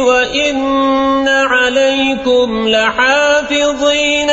وإن عليكم لحافظين